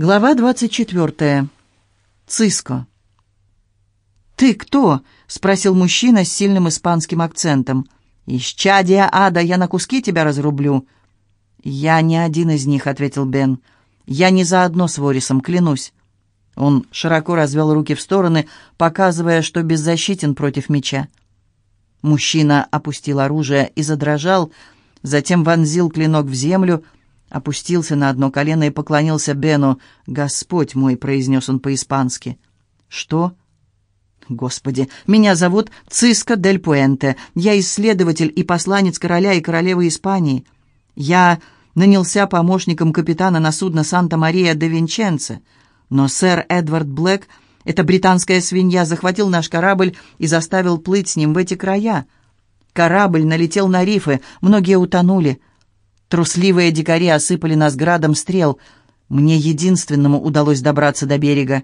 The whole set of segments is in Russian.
Глава 24. Циско. «Ты кто?» — спросил мужчина с сильным испанским акцентом. «Исчадия ада, я на куски тебя разрублю». «Я не один из них», — ответил Бен. «Я не заодно с Ворисом, клянусь». Он широко развел руки в стороны, показывая, что беззащитен против меча. Мужчина опустил оружие и задрожал, затем вонзил клинок в землю — опустился на одно колено и поклонился Бену. «Господь мой!» — произнес он по-испански. «Что?» «Господи, меня зовут Циско дель Пуэнте. Я исследователь и посланец короля и королевы Испании. Я нанялся помощником капитана на судно «Санта-Мария де Винченце». Но сэр Эдвард Блэк, эта британская свинья, захватил наш корабль и заставил плыть с ним в эти края. Корабль налетел на рифы, многие утонули». Трусливые дикари осыпали нас градом стрел. Мне единственному удалось добраться до берега.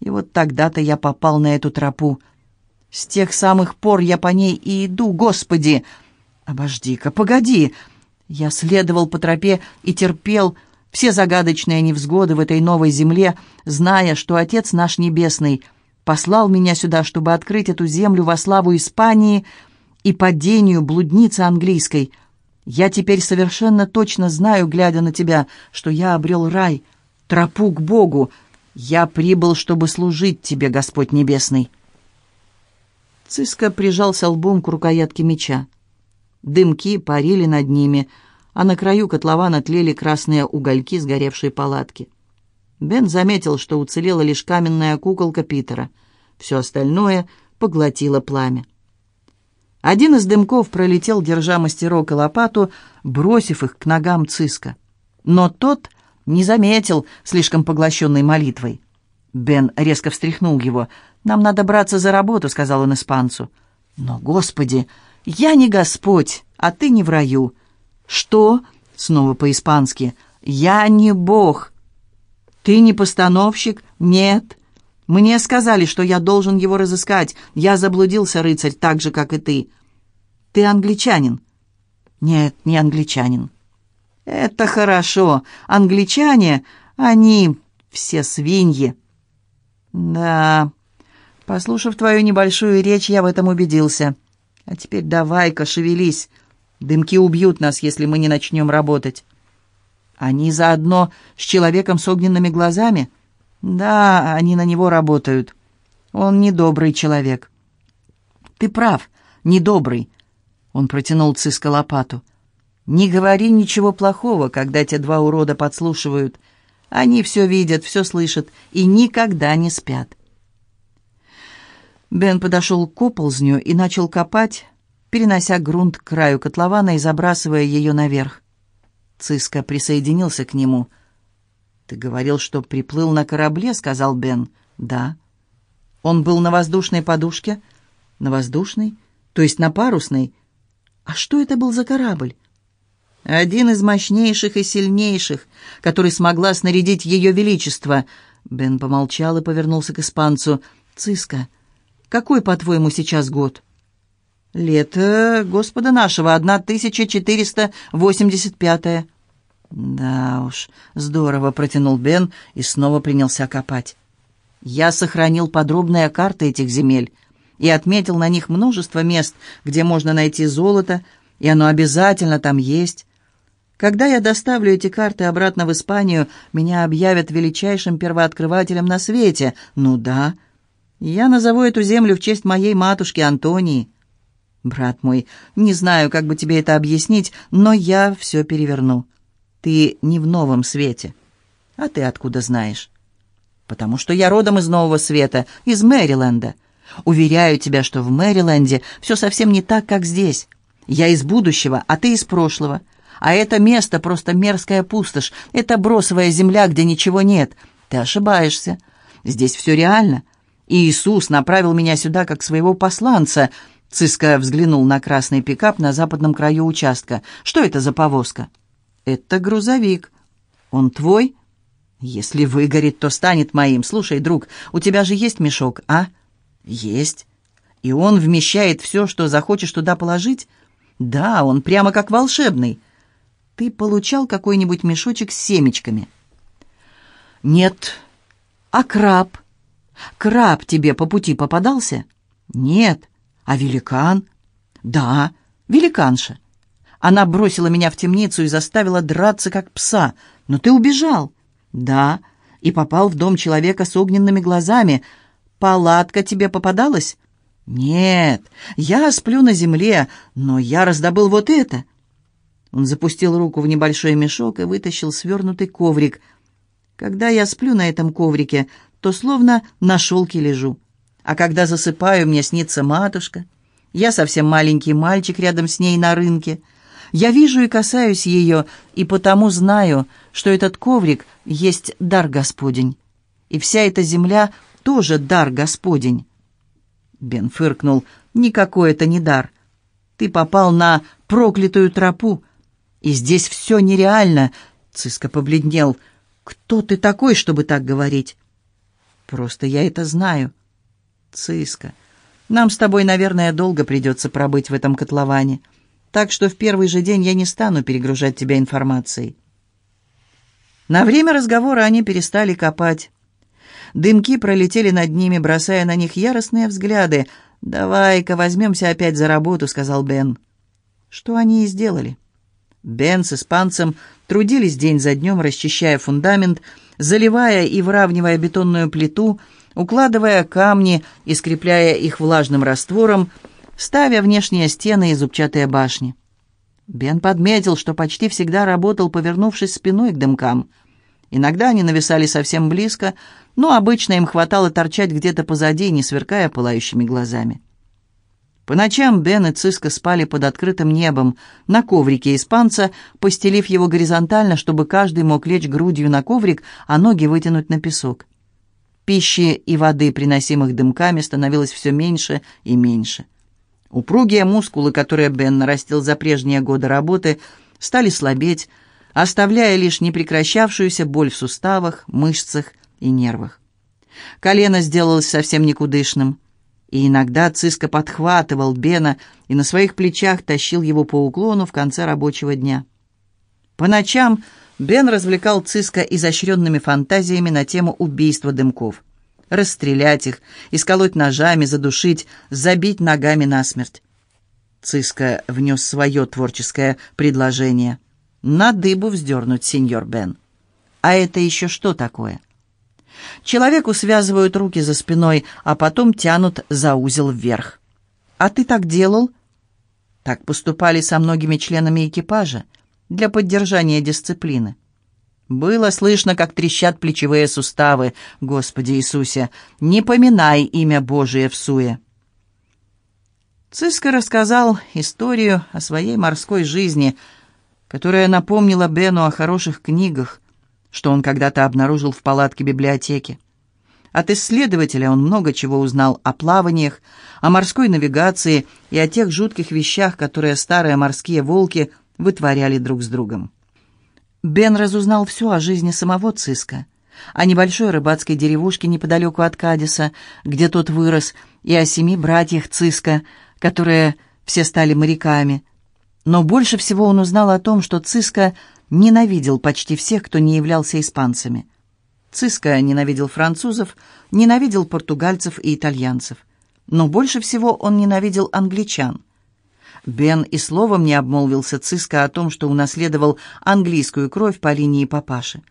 И вот тогда-то я попал на эту тропу. С тех самых пор я по ней и иду, Господи! Обожди-ка, погоди! Я следовал по тропе и терпел все загадочные невзгоды в этой новой земле, зная, что Отец наш Небесный послал меня сюда, чтобы открыть эту землю во славу Испании и падению блудницы английской — я теперь совершенно точно знаю, глядя на тебя, что я обрел рай, тропу к Богу. Я прибыл, чтобы служить тебе, Господь Небесный». Циска прижался лбом к рукоятке меча. Дымки парили над ними, а на краю котлована тлели красные угольки сгоревшей палатки. Бен заметил, что уцелела лишь каменная куколка Питера. Все остальное поглотило пламя. Один из дымков пролетел, держа мастерок и лопату, бросив их к ногам Циска. Но тот не заметил, слишком поглощенной молитвой. Бен резко встряхнул его. «Нам надо браться за работу», — сказал он испанцу. «Но, Господи, я не Господь, а ты не в раю». «Что?» — снова по-испански. «Я не Бог». «Ты не постановщик?» «Нет». Мне сказали, что я должен его разыскать. Я заблудился, рыцарь, так же, как и ты. Ты англичанин?» «Нет, не англичанин». «Это хорошо. Англичане, они все свиньи». «Да, послушав твою небольшую речь, я в этом убедился. А теперь давай-ка, шевелись. Дымки убьют нас, если мы не начнем работать». «Они заодно с человеком с огненными глазами?» «Да, они на него работают. Он недобрый человек». «Ты прав, недобрый. Он протянул Циско лопату. «Не говори ничего плохого, когда те два урода подслушивают. Они все видят, все слышат и никогда не спят». Бен подошел к оползню и начал копать, перенося грунт к краю котлована и забрасывая ее наверх. Циско присоединился к нему. «Ты говорил, что приплыл на корабле», — сказал Бен. «Да». «Он был на воздушной подушке?» «На воздушной? То есть на парусной?» А что это был за корабль? Один из мощнейших и сильнейших, который смогла снарядить ее величество. Бен помолчал и повернулся к испанцу. «Циска, какой, по-твоему, сейчас год?» «Лето Господа нашего, 1485-е». «Да уж, здорово», — протянул Бен и снова принялся копать. «Я сохранил подробные карты этих земель и отметил на них множество мест, где можно найти золото, и оно обязательно там есть. Когда я доставлю эти карты обратно в Испанию, меня объявят величайшим первооткрывателем на свете. Ну да. Я назову эту землю в честь моей матушки Антонии. Брат мой, не знаю, как бы тебе это объяснить, но я все переверну. Ты не в новом свете. А ты откуда знаешь? Потому что я родом из нового света, из Мэриленда. Уверяю тебя, что в Мэриленде все совсем не так, как здесь. Я из будущего, а ты из прошлого. А это место просто мерзкая пустошь. Это бросовая земля, где ничего нет. Ты ошибаешься. Здесь все реально. И Иисус направил меня сюда как своего посланца. Циска взглянул на красный пикап на западном краю участка. Что это за повозка? Это грузовик. Он твой? Если выгорит, то станет моим. Слушай, друг, у тебя же есть мешок, а? «Есть. И он вмещает все, что захочешь туда положить?» «Да, он прямо как волшебный. Ты получал какой-нибудь мешочек с семечками?» «Нет». «А краб?» «Краб тебе по пути попадался?» «Нет». «А великан?» «Да, великанша. Она бросила меня в темницу и заставила драться, как пса. Но ты убежал». «Да, и попал в дом человека с огненными глазами. Палатка тебе попадалась?» «Нет, я сплю на земле, но я раздобыл вот это». Он запустил руку в небольшой мешок и вытащил свернутый коврик. «Когда я сплю на этом коврике, то словно на шелке лежу. А когда засыпаю, мне снится матушка. Я совсем маленький мальчик рядом с ней на рынке. Я вижу и касаюсь ее, и потому знаю, что этот коврик есть дар Господень. И вся эта земля тоже дар Господень». Бен фыркнул. «Никакой это не дар. Ты попал на проклятую тропу, и здесь все нереально». Циска побледнел. «Кто ты такой, чтобы так говорить?» «Просто я это знаю». «Циска, нам с тобой, наверное, долго придется пробыть в этом котловане, так что в первый же день я не стану перегружать тебя информацией». На время разговора они перестали копать. Дымки пролетели над ними, бросая на них яростные взгляды. «Давай-ка возьмемся опять за работу», — сказал Бен. Что они и сделали. Бен с испанцем трудились день за днем, расчищая фундамент, заливая и выравнивая бетонную плиту, укладывая камни и скрепляя их влажным раствором, ставя внешние стены и зубчатые башни. Бен подметил, что почти всегда работал, повернувшись спиной к дымкам. Иногда они нависали совсем близко, но обычно им хватало торчать где-то позади, не сверкая пылающими глазами. По ночам Бен и Циска спали под открытым небом, на коврике испанца, постелив его горизонтально, чтобы каждый мог лечь грудью на коврик, а ноги вытянуть на песок. Пищи и воды, приносимых дымками, становилось все меньше и меньше. Упругие мускулы, которые Бен нарастил за прежние годы работы, стали слабеть, оставляя лишь непрекращавшуюся боль в суставах, мышцах и нервах. Колено сделалось совсем никудышным, и иногда Циска подхватывал Бена и на своих плечах тащил его по уклону в конце рабочего дня. По ночам Бен развлекал Циска изощренными фантазиями на тему убийства дымков. Расстрелять их, исколоть ножами, задушить, забить ногами насмерть. Циска внес свое творческое предложение. «На дыбу вздернуть, сеньор Бен». «А это еще что такое?» Человеку связывают руки за спиной, а потом тянут за узел вверх. «А ты так делал?» Так поступали со многими членами экипажа для поддержания дисциплины. Было слышно, как трещат плечевые суставы. Господи Иисусе, не поминай имя Божие в суе. Циско рассказал историю о своей морской жизни, которая напомнила Бену о хороших книгах, что он когда-то обнаружил в палатке библиотеки. От исследователя он много чего узнал о плаваниях, о морской навигации и о тех жутких вещах, которые старые морские волки вытворяли друг с другом. Бен разузнал все о жизни самого Циска, о небольшой рыбацкой деревушке неподалеку от Кадиса, где тот вырос, и о семи братьях Циска, которые все стали моряками. Но больше всего он узнал о том, что Циска ненавидел почти всех, кто не являлся испанцами. Циска ненавидел французов, ненавидел португальцев и итальянцев. Но больше всего он ненавидел англичан. Бен и словом не обмолвился Циска о том, что унаследовал английскую кровь по линии папаши.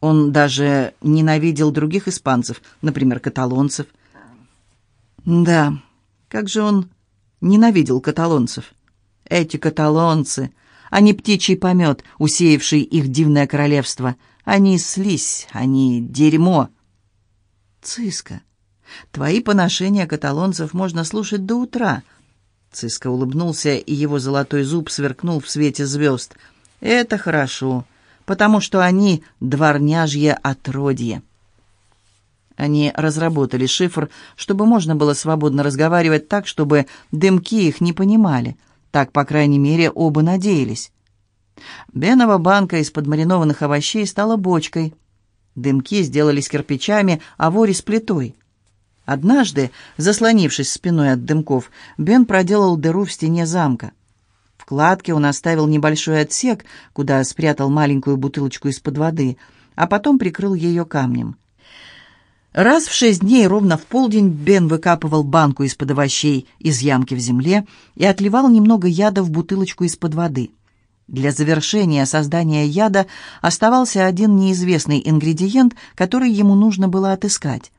Он даже ненавидел других испанцев, например, каталонцев. Да, как же он ненавидел каталонцев. Эти каталонцы, они птичий помет, усеявший их дивное королевство. Они слизь, они дерьмо. Циска, твои поношения каталонцев можно слушать до утра. Циска улыбнулся, и его золотой зуб сверкнул в свете звезд. Это хорошо, потому что они дворняжье отродье. Они разработали шифр, чтобы можно было свободно разговаривать так, чтобы дымки их не понимали — так, по крайней мере, оба надеялись. Бенова банка из-под маринованных овощей стала бочкой. Дымки сделались кирпичами, а вори с плитой. Однажды, заслонившись спиной от дымков, Бен проделал дыру в стене замка. В кладке он оставил небольшой отсек, куда спрятал маленькую бутылочку из-под воды. а потом прикрыл ее камнем. Раз в шесть дней ровно в полдень Бен выкапывал банку из-под овощей из ямки в земле и отливал немного яда в бутылочку из-под воды. Для завершения создания яда оставался один неизвестный ингредиент, который ему нужно было отыскать.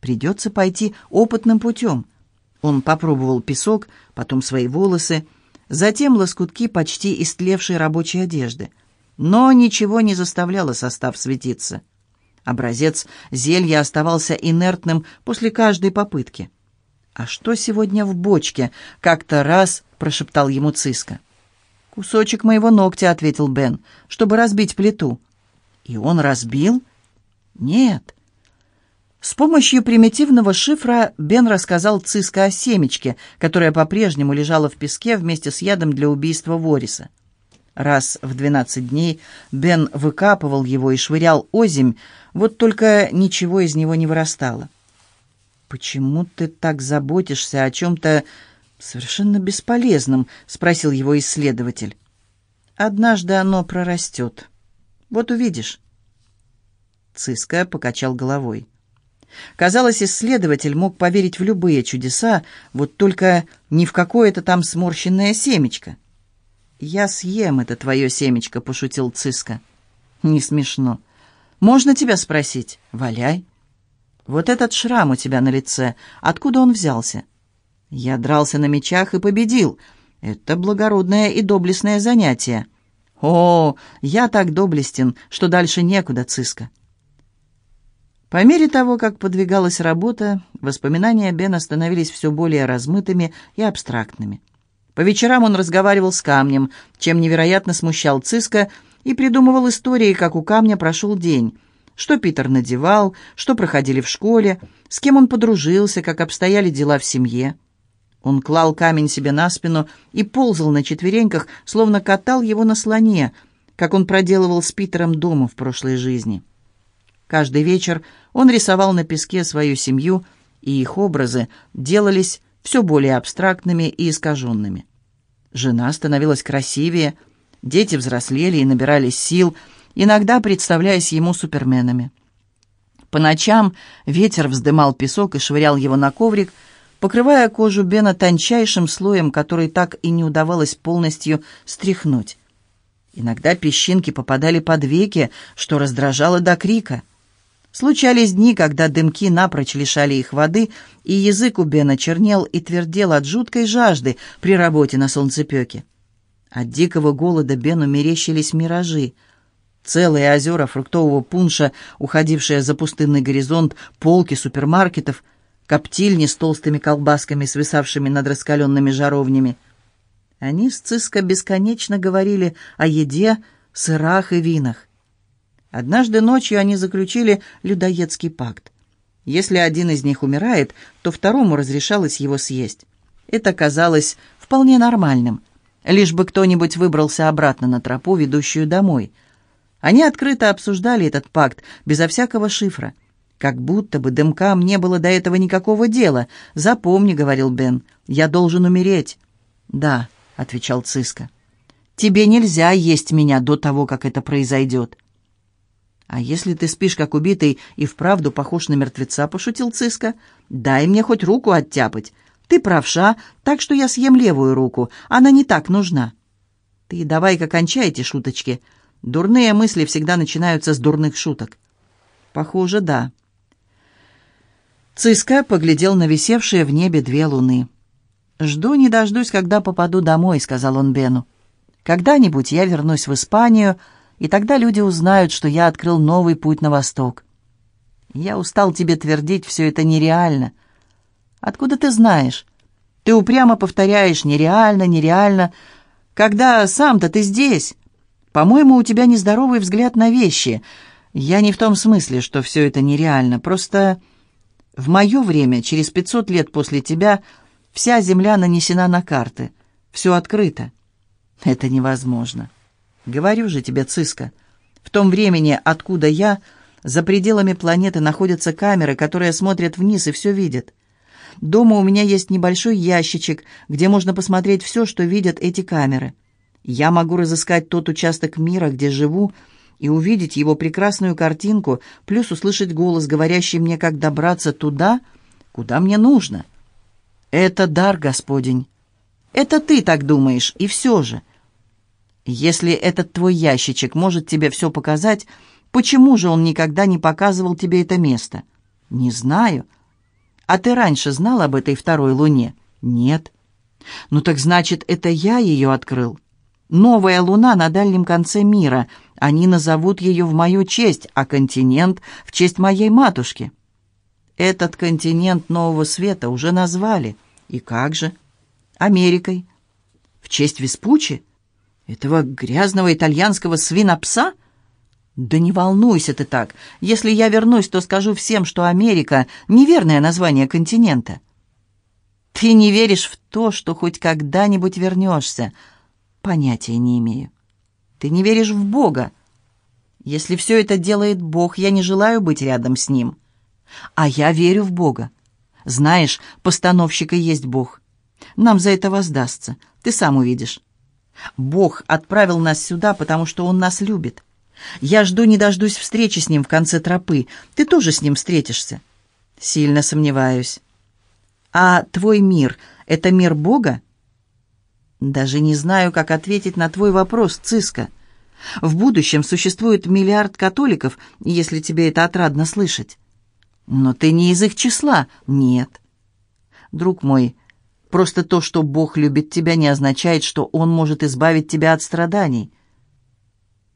Придется пойти опытным путем. Он попробовал песок, потом свои волосы, затем лоскутки почти истлевшей рабочей одежды. Но ничего не заставляло состав светиться. Образец зелья оставался инертным после каждой попытки. «А что сегодня в бочке?» — как-то раз прошептал ему Циска. «Кусочек моего ногтя», — ответил Бен, — «чтобы разбить плиту». «И он разбил?» «Нет». С помощью примитивного шифра Бен рассказал Циска о семечке, которая по-прежнему лежала в песке вместе с ядом для убийства Вориса. Раз в двенадцать дней Бен выкапывал его и швырял оземь, вот только ничего из него не вырастало. «Почему ты так заботишься о чем-то совершенно бесполезном?» — спросил его исследователь. «Однажды оно прорастет. Вот увидишь». Циска покачал головой. Казалось, исследователь мог поверить в любые чудеса, вот только не в какое-то там сморщенное семечко. «Я съем это твое семечко», — пошутил Циска. «Не смешно. Можно тебя спросить? Валяй». «Вот этот шрам у тебя на лице. Откуда он взялся?» «Я дрался на мечах и победил. Это благородное и доблестное занятие». «О, я так доблестен, что дальше некуда, Циска». По мере того, как подвигалась работа, воспоминания Бена становились все более размытыми и абстрактными. По вечерам он разговаривал с камнем, чем невероятно смущал Циска, и придумывал истории, как у камня прошел день. Что Питер надевал, что проходили в школе, с кем он подружился, как обстояли дела в семье. Он клал камень себе на спину и ползал на четвереньках, словно катал его на слоне, как он проделывал с Питером дома в прошлой жизни. Каждый вечер он рисовал на песке свою семью, и их образы делались все более абстрактными и искаженными. Жена становилась красивее, дети взрослели и набирались сил, иногда представляясь ему суперменами. По ночам ветер вздымал песок и швырял его на коврик, покрывая кожу Бена тончайшим слоем, который так и не удавалось полностью стряхнуть. Иногда песчинки попадали под веки, что раздражало до крика. Случались дни, когда дымки напрочь лишали их воды, и язык у Бена чернел и твердел от жуткой жажды при работе на солнцепеке. От дикого голода Бену мерещились миражи. Целые озера фруктового пунша, уходившие за пустынный горизонт, полки супермаркетов, коптильни с толстыми колбасками, свисавшими над раскаленными жаровнями. Они с Циско бесконечно говорили о еде, сырах и винах. Однажды ночью они заключили людоедский пакт. Если один из них умирает, то второму разрешалось его съесть. Это казалось вполне нормальным, лишь бы кто-нибудь выбрался обратно на тропу, ведущую домой. Они открыто обсуждали этот пакт, безо всякого шифра. Как будто бы дымкам не было до этого никакого дела. «Запомни», — говорил Бен, — «я должен умереть». «Да», — отвечал Циска. «Тебе нельзя есть меня до того, как это произойдет». «А если ты спишь, как убитый, и вправду похож на мертвеца?» — пошутил Циска. «Дай мне хоть руку оттяпать. Ты правша, так что я съем левую руку. Она не так нужна». «Ты давай-ка кончай эти шуточки. Дурные мысли всегда начинаются с дурных шуток». «Похоже, да». Циска поглядел на висевшие в небе две луны. «Жду не дождусь, когда попаду домой», — сказал он Бену. «Когда-нибудь я вернусь в Испанию», — и тогда люди узнают, что я открыл новый путь на восток. Я устал тебе твердить, все это нереально. Откуда ты знаешь? Ты упрямо повторяешь «нереально, нереально», когда сам-то ты здесь. По-моему, у тебя нездоровый взгляд на вещи. Я не в том смысле, что все это нереально, просто в мое время, через пятьсот лет после тебя, вся земля нанесена на карты, все открыто. Это невозможно. Говорю же тебе, Циска, в том времени, откуда я, за пределами планеты находятся камеры, которые смотрят вниз и все видят. Дома у меня есть небольшой ящичек, где можно посмотреть все, что видят эти камеры. Я могу разыскать тот участок мира, где живу, и увидеть его прекрасную картинку, плюс услышать голос, говорящий мне, как добраться туда, куда мне нужно. Это дар, Господень. Это ты так думаешь, и все же. Если этот твой ящичек может тебе все показать, почему же он никогда не показывал тебе это место? Не знаю. А ты раньше знал об этой второй луне? Нет. Ну так значит, это я ее открыл. Новая луна на дальнем конце мира. Они назовут ее в мою честь, а континент — в честь моей матушки. Этот континент нового света уже назвали. И как же? Америкой. В честь Веспучи? Этого грязного итальянского свинопса? Да не волнуйся ты так. Если я вернусь, то скажу всем, что Америка — неверное название континента. Ты не веришь в то, что хоть когда-нибудь вернешься — Понятия не имею. Ты не веришь в Бога. Если все это делает Бог, я не желаю быть рядом с Ним. А я верю в Бога. Знаешь, постановщика есть Бог. Нам за это воздастся. Ты сам увидишь. Бог отправил нас сюда, потому что Он нас любит. Я жду не дождусь встречи с Ним в конце тропы. Ты тоже с Ним встретишься. Сильно сомневаюсь. А твой мир — это мир Бога? Даже не знаю, как ответить на твой вопрос, Циска. В будущем существует миллиард католиков, если тебе это отрадно слышать. Но ты не из их числа. Нет. Друг мой, просто то, что Бог любит тебя, не означает, что Он может избавить тебя от страданий.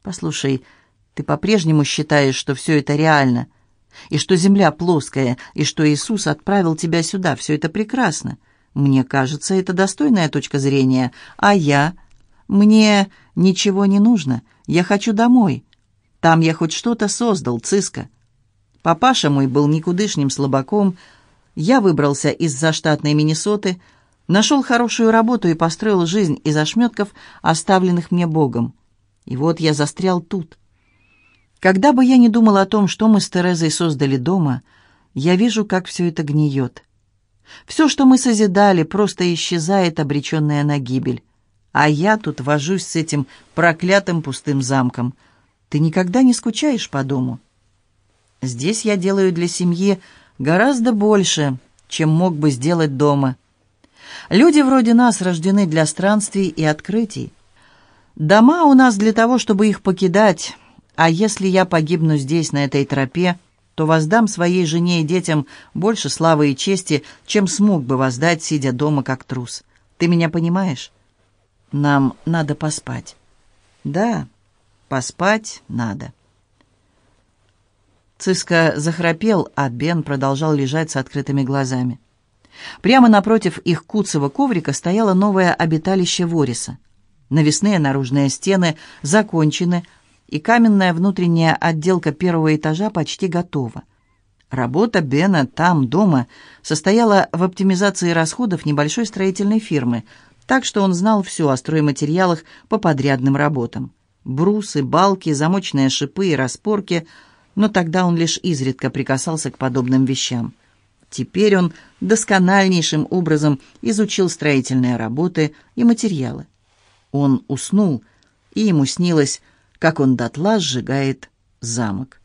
Послушай, ты по-прежнему считаешь, что все это реально, и что земля плоская, и что Иисус отправил тебя сюда. Все это прекрасно. Мне кажется, это достойная точка зрения. А я? Мне ничего не нужно. Я хочу домой. Там я хоть что-то создал, Циска. Папаша мой был никудышним слабаком. Я выбрался из заштатной Миннесоты, нашел хорошую работу и построил жизнь из ошметков, оставленных мне Богом. И вот я застрял тут. Когда бы я ни думал о том, что мы с Терезой создали дома, я вижу, как все это гниет. Все, что мы созидали, просто исчезает, обреченная на гибель. А я тут вожусь с этим проклятым пустым замком. Ты никогда не скучаешь по дому? Здесь я делаю для семьи гораздо больше, чем мог бы сделать дома. Люди вроде нас рождены для странствий и открытий. Дома у нас для того, чтобы их покидать, а если я погибну здесь, на этой тропе, то воздам своей жене и детям больше славы и чести, чем смог бы воздать, сидя дома как трус. Ты меня понимаешь? Нам надо поспать. Да, поспать надо. Циска захрапел, а Бен продолжал лежать с открытыми глазами. Прямо напротив их куцевого коврика стояло новое обиталище Вориса. Навесные наружные стены закончены, и каменная внутренняя отделка первого этажа почти готова. Работа Бена там, дома, состояла в оптимизации расходов небольшой строительной фирмы, так что он знал все о стройматериалах по подрядным работам. Брусы, балки, замочные шипы и распорки, но тогда он лишь изредка прикасался к подобным вещам. Теперь он доскональнейшим образом изучил строительные работы и материалы. Он уснул, и ему снилось, как он дотла сжигает замок.